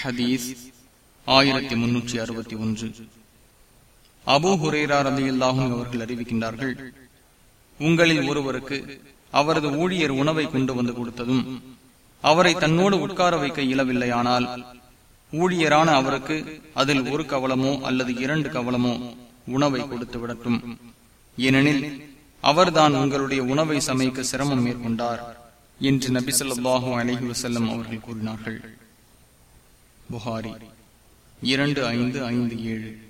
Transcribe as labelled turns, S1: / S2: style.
S1: ஹதீஸ் ஆயிரத்தி முன்னூற்றி அறுபத்தி ஒன்று. அபு ஹுரேரா ரதியுல்லாஹும் அவர்கள் அறிவிக்கின்றார்கள் உங்களில் ஒருவருக்கு அவரது ஊழியர் உணவை கொண்டு வந்து கொடுத்ததும் அவரை தன்னோடு உட்கார வைக்க இயலவில்லையானால் ஊழியரான அவருக்கு அதில் ஒரு கவலமோ அல்லது இரண்டு கவலமோ உணவை கொடுத்து விடட்டும். ஏனெனில் அவர்தான் உங்களுடைய உணவை சமைக்க சிரமம் மேற்கொண்டார் என்று நபிசல்லாஹு அலஹி வசல்லம் அவர்கள் கூறினார்கள். புகாரி. இரண்டு ஐந்து ஐந்து ஏழு.